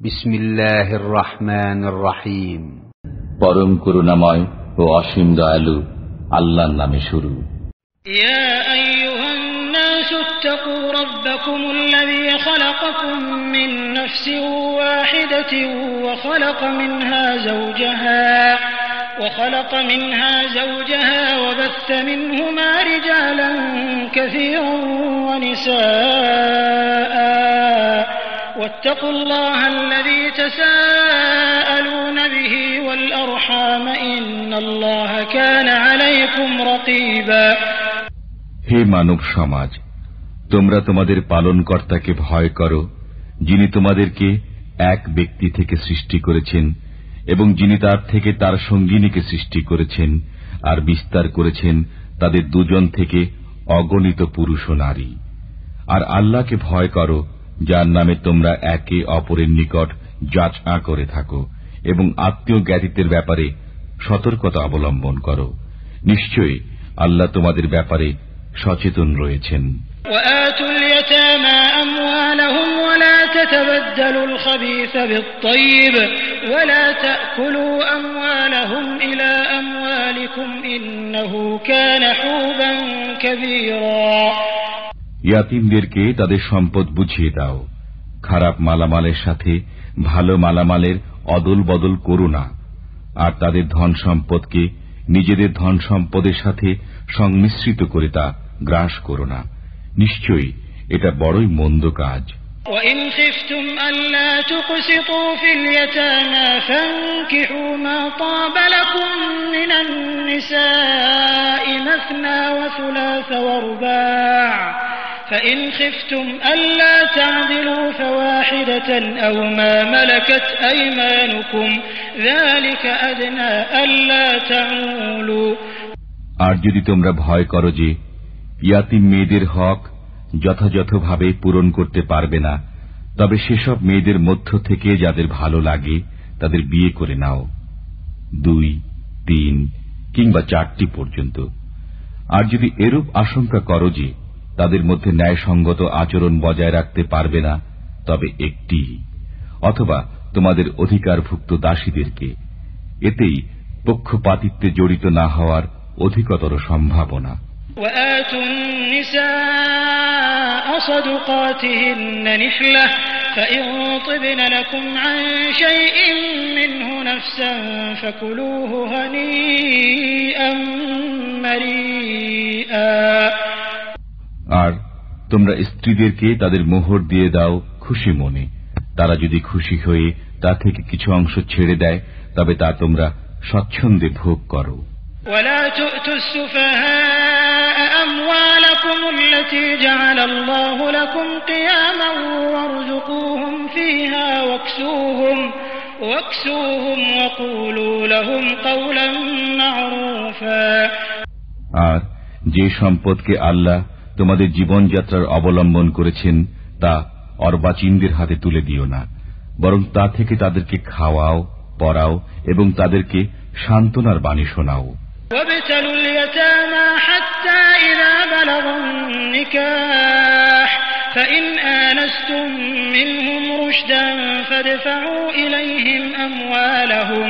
بسم الله الرحمن الرحيم পরম করুণাময় ও অসীম দয়ালু আল্লাহর নামে শুরু يا أيها الناس اتقوا ربكم الذي خلقكم من نفس واحدة وخلق منها زوجها وخلق منها زوجها وبث منهما رجالا كثيرا ونساء واتقوا الله الذي تساءلون به والأرحام إن الله كان عليكم رقيبا হে মানব সমাজ তোমরা তোমাদের পালনকর্তাকে ভয় করো যিনি তোমাদেরকে এক ব্যক্তি থেকে সৃষ্টি করেছেন এবং যিনি তার থেকে তার সঙ্গিনীকে সৃষ্টি করেছেন আর বিস্তার করেছেন তাদের দুজন থেকে অগণিত পুরুষ ও নারী আর আল্লাহকে ভয় করো যার নামে তোমরা একে অপরের নিকট যাচা করে থাকো এবং আত্মীয় জ্ঞাতিত্বের ব্যাপারে সতর্কতা অবলম্বন করো। নিশ্চয়ই আল্লাহ তোমাদের ব্যাপারে সচেতন রয়েছেন। ইলা ইয়াতিমদেরকে তাদের সম্পদ বুঝিয়ে দাও খারাপ মালামালের সাথে ভালো মালামালের অদল বদল করো না আর তাদের ধন সম্পদকে নিজেদের ধন সম্পদের সাথে সংমিশ্রিত করে তা গ্রাস করো না নিশ্চয়ই এটা বড়ই মন্দ কাজ وإن خفتم ألا تقسطوا في اليتامى فانكحوا ما طاب لكم من النساء مثنى وثلاث ورباع فإن خفتم ألا تعدلوا فواحدة أو ما ملكت أيمانكم ذلك أدنى ألا تعولوا আর যদি তোমরা ভয় করো যে ইয়াতিম মেয়েদের হক যথাযথভাবে পূরণ করতে পারবে না তবে সেসব মেয়েদের মধ্য থেকে যাদের ভালো লাগে তাদের বিয়ে করে নাও দুই তিন কিংবা চারটি পর্যন্ত আর যদি এরূপ আশঙ্কা করো যে তাদের মধ্যে ন্যায়সঙ্গত আচরণ বজায় রাখতে পারবে না তবে একটি অথবা তোমাদের অধিকারভুক্ত দাসীদেরকে এতেই পক্ষপাতিত্বে জড়িত না হওয়ার অধিকতর সম্ভাবনা وآتوا النساء صدقاتهن نحلة فإن طبن لكم عن شيء منه نفسا فكلوه هنيئا مريئا আর তোমরা স্ত্রীদেরকে তাদের মোহর দিয়ে দাও খুশি মনে তারা যদি খুশি হয়ে তা থেকে কিছু অংশ ছেড়ে দেয় তবে তা তোমরা স্বচ্ছন্দে ভোগ করো ولا تؤتوا السفهاء أموالكم التي جعل الله لكم قياما وارزقوهم فيها واكسوهم واكسوهم وقولوا لهم قولا معروفا আর যে সম্পদকে আল্লাহ তোমাদের জীবনযাত্রার অবলম্বন করেছেন তা অর্বাচীনদের হাতে তুলে দিও না বরং তা থেকে তাদেরকে খাওয়াও পড়াও এবং তাদেরকে সান্ত্বনার বাণী শোনাও وابتلوا اليتامى حتى إذا بلغوا النكاح فإن آنستم منهم رشدا فادفعوا إليهم أموالهم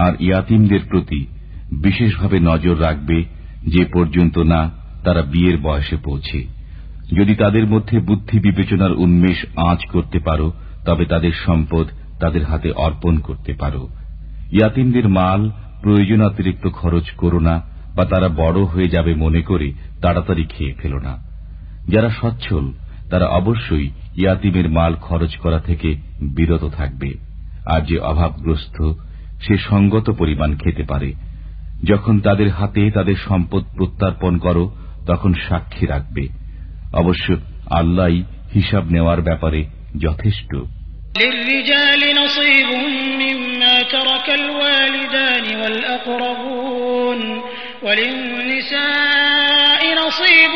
আর ইয়াতিমদের প্রতি বিশেষভাবে নজর রাখবে যে পর্যন্ত না তারা বিয়ের বয়সে পৌঁছে। যদি তাদের মধ্যে বুদ্ধি বিবেচনার উন্মেষ আঁচ করতে পারো, তবে তাদের সম্পদ তাদের হাতে অর্পণ করতে পারো। ইয়াতিমদের মাল প্রয়োজন অতিরিক্ত খরচ করো না বা তারা বড় হয়ে যাবে মনে করে তাড়াতাড়ি খেয়ে ফেল না। যারা সচ্ছল, তারা অবশ্যই ইয়াতিমের মাল খরচ করা থেকে বিরত থাকবে। আর যে অভাবগ্রস্ত সে সঙ্গত পরিমাণ খেতে পারে যখন তাদের হাতে তাদের সম্পদ প্রত্যার্পণ করো তখন সাক্ষী রাখবে অবশ্য আল্লাহ হিসাব নেওয়ার ব্যাপারে যথেষ্ট للرجال نصيب ترك الوالدان والأقربون وللنساء نصيب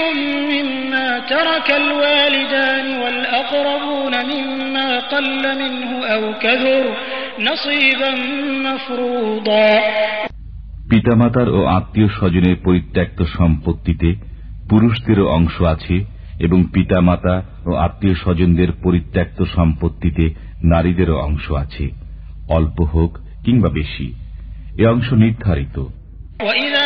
مما ترك الوالدان والأقربون مما قل منه أو كثر نصيبا مفروضا পিতামাতার ও আত্মীয় স্বজনের পরিত্যক্ত সম্পত্তিতে পুরুষদেরও অংশ আছে এবং পিতামাতা ও আত্মীয় স্বজনদের পরিত্যক্ত সম্পত্তিতে নারীদেরও অংশ আছে অল্প হোক কিংবা বেশি এ অংশ নির্ধারিত وإذا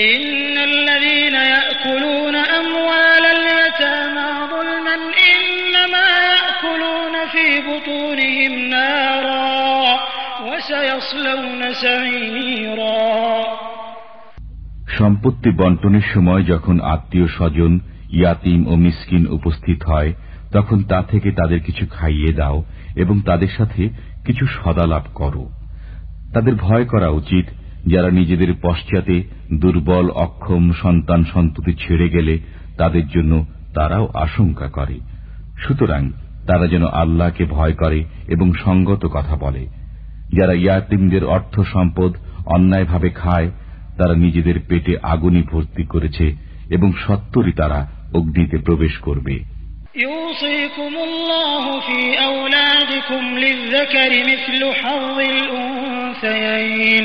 إن الذين يأكلون أموال اليتامى ظلما إنما يأكلون في بطونهم نارا وسيصلون سعيرا সম্পত্তি বন্টনের সময় যখন আত্মীয় স্বজন ইয়াতিম ও মিসকিন উপস্থিত হয় তখন তা থেকে তাদের কিছু খাইয়ে দাও এবং তাদের সাথে কিছু সদালাভ করো তাদের ভয় করা উচিত যারা নিজেদের পশ্চাতে দুর্বল অক্ষম সন্তান সন্ততি ছেড়ে গেলে তাদের জন্য তারাও আশঙ্কা করে সুতরাং তারা যেন আল্লাহকে ভয় করে এবং সঙ্গত কথা বলে যারা ইয়াতিমদের অর্থ সম্পদ অন্যায়ভাবে খায় তারা নিজেদের পেটে আগুনি ভর্তি করেছে এবং সত্তরই তারা অগ্নিতে প্রবেশ করবে يوصيكم الله في أولادكم للذكر مثل حظ الأنثيين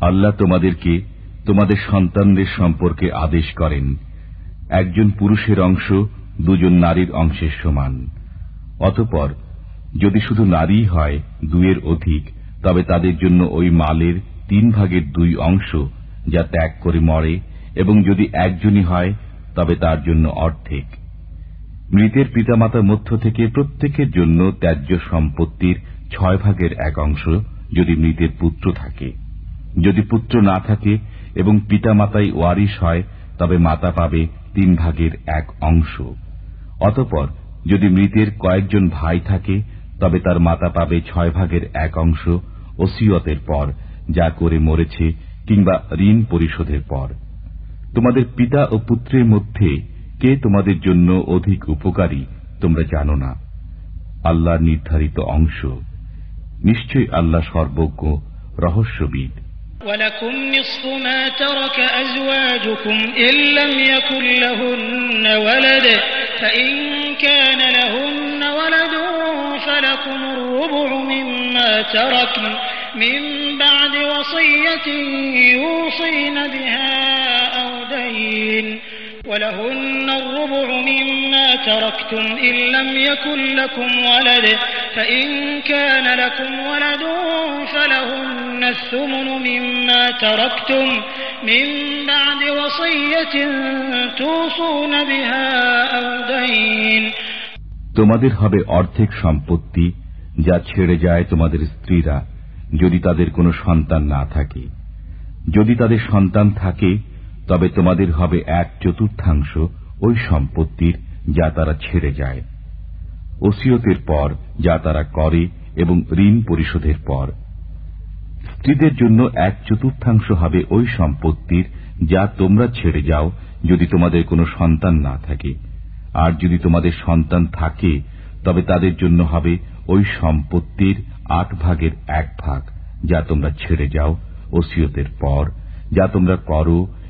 আল্লাহ তোমাদেরকে তোমাদের সন্তানদের সম্পর্কে আদেশ করেন। একজন পুরুষের অংশ দুজন নারীর অংশের সমান। অতপর যদি শুধু নারী হয় দুয়ের অধিক, তবে তাদের জন্য ওই মালের তিন ভাগের দুই অংশ যা ত্যাগ করে মরে এবং যদি একজনই হয়, তবে তার জন্য অর্ধেক। মৃতের পিতামাতার মধ্য থেকে প্রত্যেকের জন্য ত্যায্য সম্পত্তির ছয় ভাগের এক অংশ যদি মৃতের পুত্র থাকে। যদি পুত্র না থাকে এবং পিতামাতাই ওয়ারিশ হয়, তবে মাতা পাবে তিন ভাগের এক অংশ। অতপর যদি মৃতের কয়েকজন ভাই থাকে, তবে তার মাতা পাবে ছয় ভাগের এক অংশ ওসিয়তের পর, যা করে মরেছে কিংবা ঋণ পরিশোধের পর। তোমাদের পিতা ও পুত্রের মধ্যে কে তোমাদের জন্য অধিক উপকারী, তোমরা জানো না। আল্লাহ নির্ধারিত অংশ। নিশ্চয় আল্লাহ সর্বজ্ঞ রহস্যবিদ ولكم نصف ما ترك أزواجكم إن لم يكن لهن ولد فإن كان لهن ولد فلكم الربع مما تركن من بعد وصية يوصين بها أو دين ولهن الربع مما تركتم إن لم يكن لكم ولد فإن كان لكم ولد فلهن الثمن مما تركتم من بعد وصية توصون بها أو دين তোমাদের হবে অর্ধেক সম্পত্তি যা ছেড়ে যায় তোমাদের স্ত্রীরা যদি তাদের কোনো সন্তান না থাকে যদি তাদের সন্তান থাকে তবে তোমাদের হবে এক চতুর্থাংশ ওই সম্পত্তির যা তারা ছেড়ে যায়। ওসিয়তের পর যা তারা করে এবং ঋণ পরিশোধের পর। স্ত্রীদের জন্য এক চতুর্থাংশ হবে ওই সম্পত্তির যা তোমরা ছেড়ে যাও যদি তোমাদের কোনো সন্তান না থাকে। আর যদি তোমাদের সন্তান থাকে, তবে তাদের জন্য হবে ওই সম্পত্তির আট ভাগের এক ভাগ যা তোমরা ছেড়ে যাও ওসিয়তের পর, যা তোমরা করো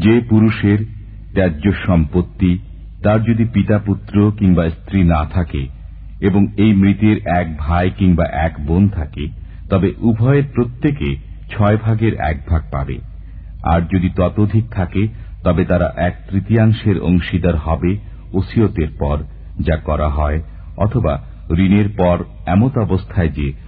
যে পুরুষের ত্যায্য সম্পত্তি, তার যদি পিতা পুত্র কিংবা স্ত্রী না থাকে এবং এই মৃতের এক ভাই কিংবা এক বোন থাকে, তবে উভয়ের প্রত্যেকে ছয় ভাগের এক ভাগ পাবে। আর যদি ততোধিক থাকে, তবে তারা এক তৃতীয়াংশের অংশীদার হবে ওসিয়তের পর যা করা হয়, অথবা ঋণের পর এমত অবস্থায় যে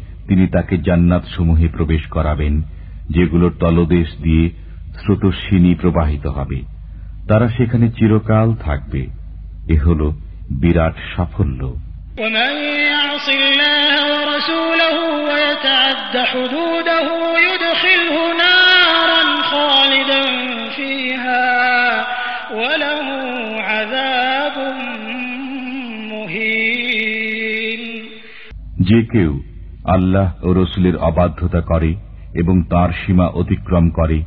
তিনি তাকে জান্নাত সমূহে প্রবেশ করাবেন যেগুলোর তলদেশ দিয়ে স্রোতস্বিনী প্রবাহিত হবে। তারা সেখানে চিরকাল থাকবে। এ হল বিরাট সাফল্য। যে কেউ আল্লাহ ও রসুলের অবাধ্যতা করে এবং তার সীমা অতিক্রম করে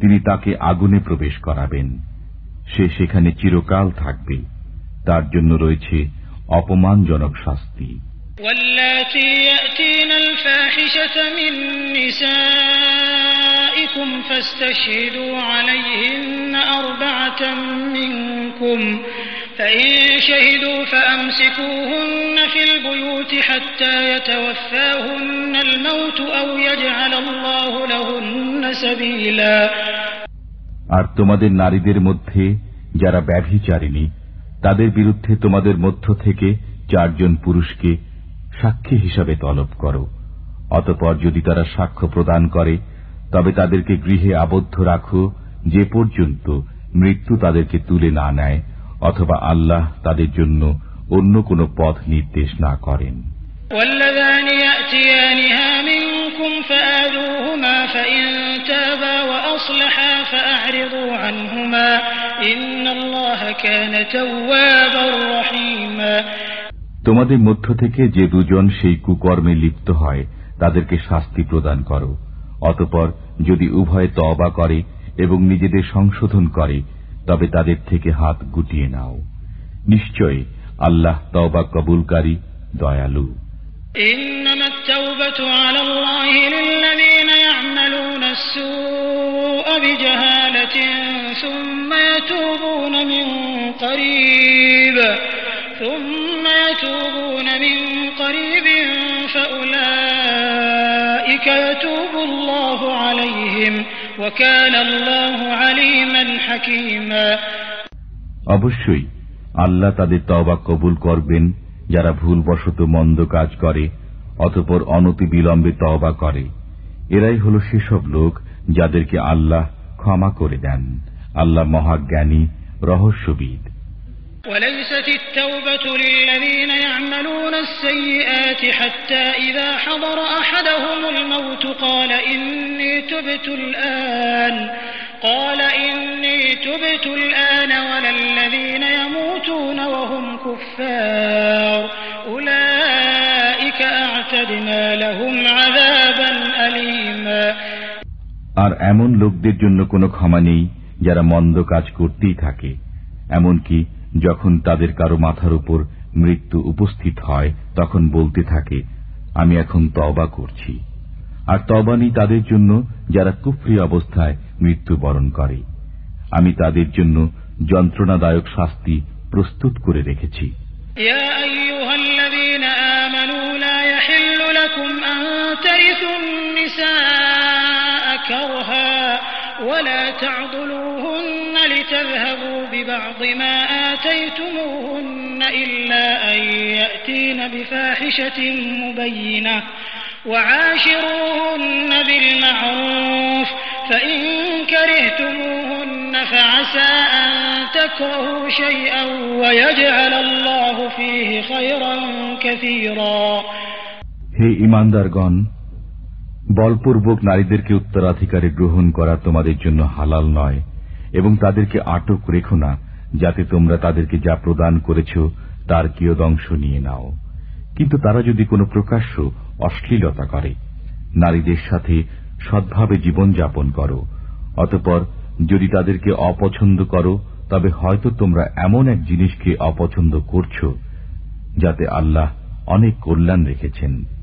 তিনি তাকে আগুনে প্রবেশ করাবেন সে সেখানে চিরকাল থাকবে তার জন্য রয়েছে অপমানজনক শাস্তি واللاتي يأتين الفاحشة من نسائكم فاستشهدوا عليهن أربعة منكم فإن شهدوا فأمسكوهن في البيوت حتى يتوفاهن الموت أو يجعل الله لهن سبيلا আর তোমাদের নারীদের মধ্যে যারা ব্যভিচারিণী তাদের বিরুদ্ধে তোমাদের মধ্য থেকে চারজন পুরুষকে সাক্ষী হিসাবে তলব করো অতপর যদি তারা সাক্ষ্য প্রদান করে তবে তাদেরকে গৃহে আবদ্ধ রাখো যে পর্যন্ত মৃত্যু তাদেরকে তুলে না নেয় অথবা আল্লাহ তাদের জন্য অন্য কোনো পথ নির্দেশ না করেন واللذان يأتيانها منكم فآذوهما فإن تابا وأصلحا فأعرضوا عنهما إن الله كان توابا رحيما তোমাদের মধ্য থেকে যে দুজন সেই কুকর্মে লিপ্ত হয় তাদেরকে শাস্তি প্রদান করো অতপর যদি উভয়ে তবা করে এবং নিজেদের সংশোধন করে তবে তাদের থেকে হাত গুটিয়ে নাও নিশ্চয় আল্লাহ তবা কবুলকারী দয়ালু إنما التوبة على الله للذين يعملون السوء بجهالة ثم يتوبون من قريب ثم يتوبون من قريب فأولئك অবশ্যই আল্লাহ তাদের তবা কবুল করবেন যারা ভুলবশত মন্দ কাজ করে অতপর অনতি বিলম্বে তবা করে। এরাই হল সেসব লোক যাদেরকে আল্লাহ ক্ষমা করে দেন। আল্লাহ মহাজ্ঞানী, রহস্যবিদ। وليست التوبة للذين يعملون السيئات حتى إذا حضر أحدهم الموت قال إني تبت الآن قال إني تبت الآن ولا الذين يموتون وهم كفار أولئك أعتدنا لهم عذابا أليما আর এমন লোকদের জন্য কোনো ক্ষমা নেই যারা মন্দ কাজ করতেই থাকে এমনকি যখন তাদের কারো মাথার উপর মৃত্যু উপস্থিত হয় তখন বলতে থাকে আমি এখন তবা করছি আর তবানি তাদের জন্য যারা কুফরি অবস্থায় মৃত্যুবরণ করে আমি তাদের জন্য যন্ত্রণাদায়ক শাস্তি প্রস্তুত করে রেখেছি يا أيها الذين آمنوا لا يحل لكم أن ترثوا النساء كرها ولا تعضلوهن لتذهبوا ببعض ما آتيتموهن إلا أن يأتين بفاحشة مبينة. وعاشروهن بالمعروف فإن كرهتموهن فعسى أن تكرهوا شيئا ويجعل الله فيه خيرا كثيرا. هي إيمان دارغان বলপূর্বক নারীদেরকে উত্তরাধিকারে গ্রহণ করা তোমাদের জন্য হালাল নয়, এবং তাদেরকে আটক রেখো না, যাতে তোমরা তাদেরকে যা প্রদান করেছ তার কিয়দংশ নিয়ে নাও। কিন্তু তারা যদি কোনো প্রকাশ্য অশ্লীলতা করে, নারীদের সাথে সদ্ভাবে জীবনযাপন করো, অতপর যদি তাদেরকে অপছন্দ করো, তবে হয়তো তোমরা এমন এক জিনিসকে অপছন্দ করছ, যাতে আল্লাহ অনেক কল্যাণ রেখেছেন।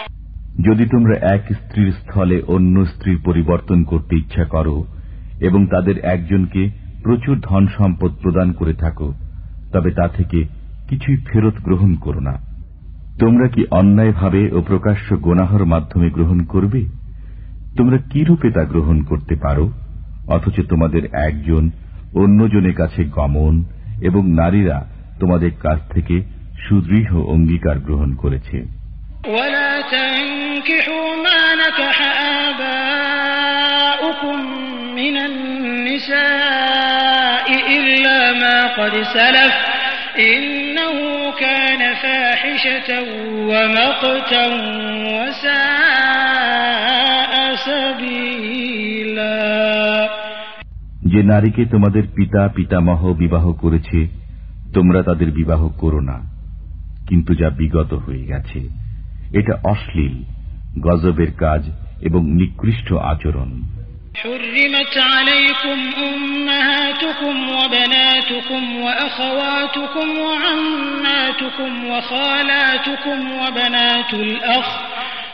যদি তোমরা এক স্ত্রীর স্থলে অন্য স্ত্রীর পরিবর্তন করতে ইচ্ছা করো, এবং তাদের একজনকে প্রচুর ধন সম্পদ প্রদান করে থাকো, তবে তা থেকে কিছুই ফেরত গ্রহণ করো না। তোমরা কি অন্যায়ভাবে ও প্রকাশ্য গোনাহর মাধ্যমে গ্রহণ করবে? তোমরা কি রূপে তা গ্রহণ করতে পারো? অথচ তোমাদের একজন অন্যজনের কাছে গমন এবং নারীরা তোমাদের কাছ থেকে সুদৃঢ় অঙ্গীকার গ্রহণ করেছে। ولا تنكحوا ما نكح آباؤكم من النساء إلا ما قد سلف إنه كان فاحشة ومقتا وساء سبيلا যে নারীকে তোমাদের পিতা পিতামহ বিবাহ করেছে তোমরা তাদের বিবাহ করো না কিন্তু যা বিগত হয়ে গেছে এটা অশ্লীল গজবের কাজ এবং নিকৃষ্ট আচরণ حرمت عليكم أمهاتكم وبناتكم وأخواتكم وعماتكم وخالاتكم وبنات الأخ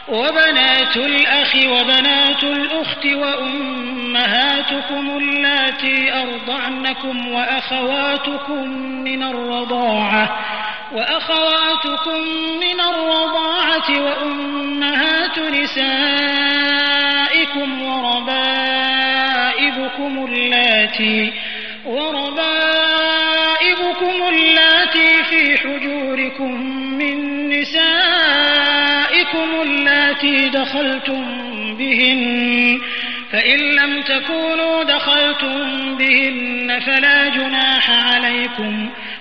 وبنات الأخ وبنات الأخت وأمهاتكم اللاتي أرضعنكم وأخواتكم من الرضاعة وأخواتكم من الرضاعة وأمهات نسائكم وربائبكم اللاتي وربائبكم اللاتي في حجوركم من نسائكم اللاتي دخلتم بهن فإن لم تكونوا دخلتم بهن فلا جناح عليكم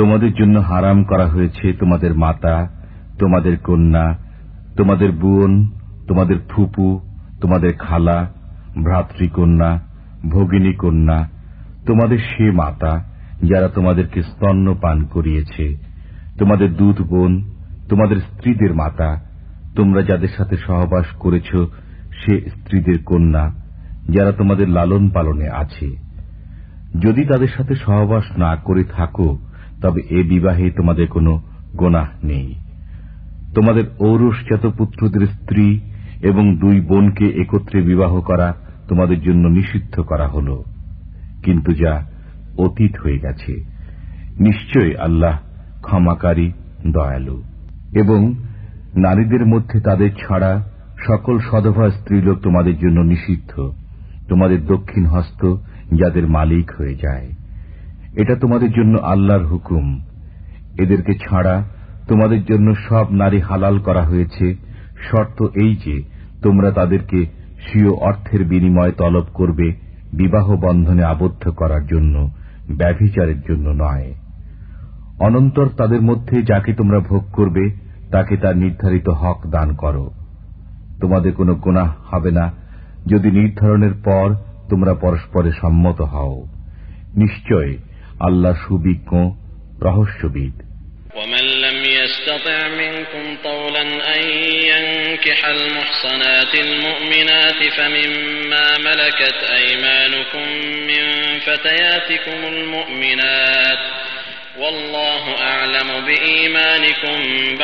তোমাদের জন্য হারাম করা হয়েছে তোমাদের মাতা, তোমাদের কন্যা, তোমাদের বোন, তোমাদের ফুপু, তোমাদের খালা, ভ্রাতৃকন্যা ভগিনী কন্যা তোমাদের সে মাতা যারা তোমাদেরকে স্তন্য পান করিয়েছে, তোমাদের দুধ বোন, তোমাদের স্ত্রীদের মাতা, তোমরা যাদের সাথে সহবাস করেছ সে স্ত্রীদের কন্যা যারা তোমাদের লালন পালনে আছে। যদি তাদের সাথে সহবাস না করে থাকো তবে এ বিবাহে তোমাদের কোনো গোনাহ নেই। তোমাদের ঔরসজাত পুত্রদের স্ত্রী এবং দুই বোনকে একত্রে বিবাহ করা তোমাদের জন্য নিষিদ্ধ করা হল। কিন্তু যা অতীত হয়ে গেছে, নিশ্চয় আল্লাহ ক্ষমাকারী, দয়ালু। এবং নারীদের মধ্যে তাদের ছাড়া সকল সদভা স্ত্রীলোক তোমাদের জন্য নিষিদ্ধ। তোমাদের দক্ষিণ হস্ত যাদের মালিক হয়ে যায়। এটা তোমাদের জন্য আল্লাহর হুকুম। এদেরকে ছাড়া তোমাদের জন্য সব নারী হালাল করা হয়েছে। শর্ত এই যে, তোমরা তাদেরকে স্বীয় অর্থের বিনিময় তলব করবে বিবাহ বন্ধনে আবদ্ধ করার জন্য, ব্যভিচারের জন্য নয়। অনন্তর তাদের মধ্যে যাকে তোমরা ভোগ করবে, তাকে তার নির্ধারিত হক দান করো। তোমাদের কোনো গুনাহ হবে না। যদি নির্ধারণের পর তোমরা পরস্পরে সম্মত হও। নিশ্চয় আল্লাহ সুবিজ্ঞ রহস্যবিদ ومن لم يستطع منكم طولا أن ينكح المحصنات المؤمنات فمما ملكت أيمانكم من فتياتكم المؤمنات والله أعلم بإيمانكم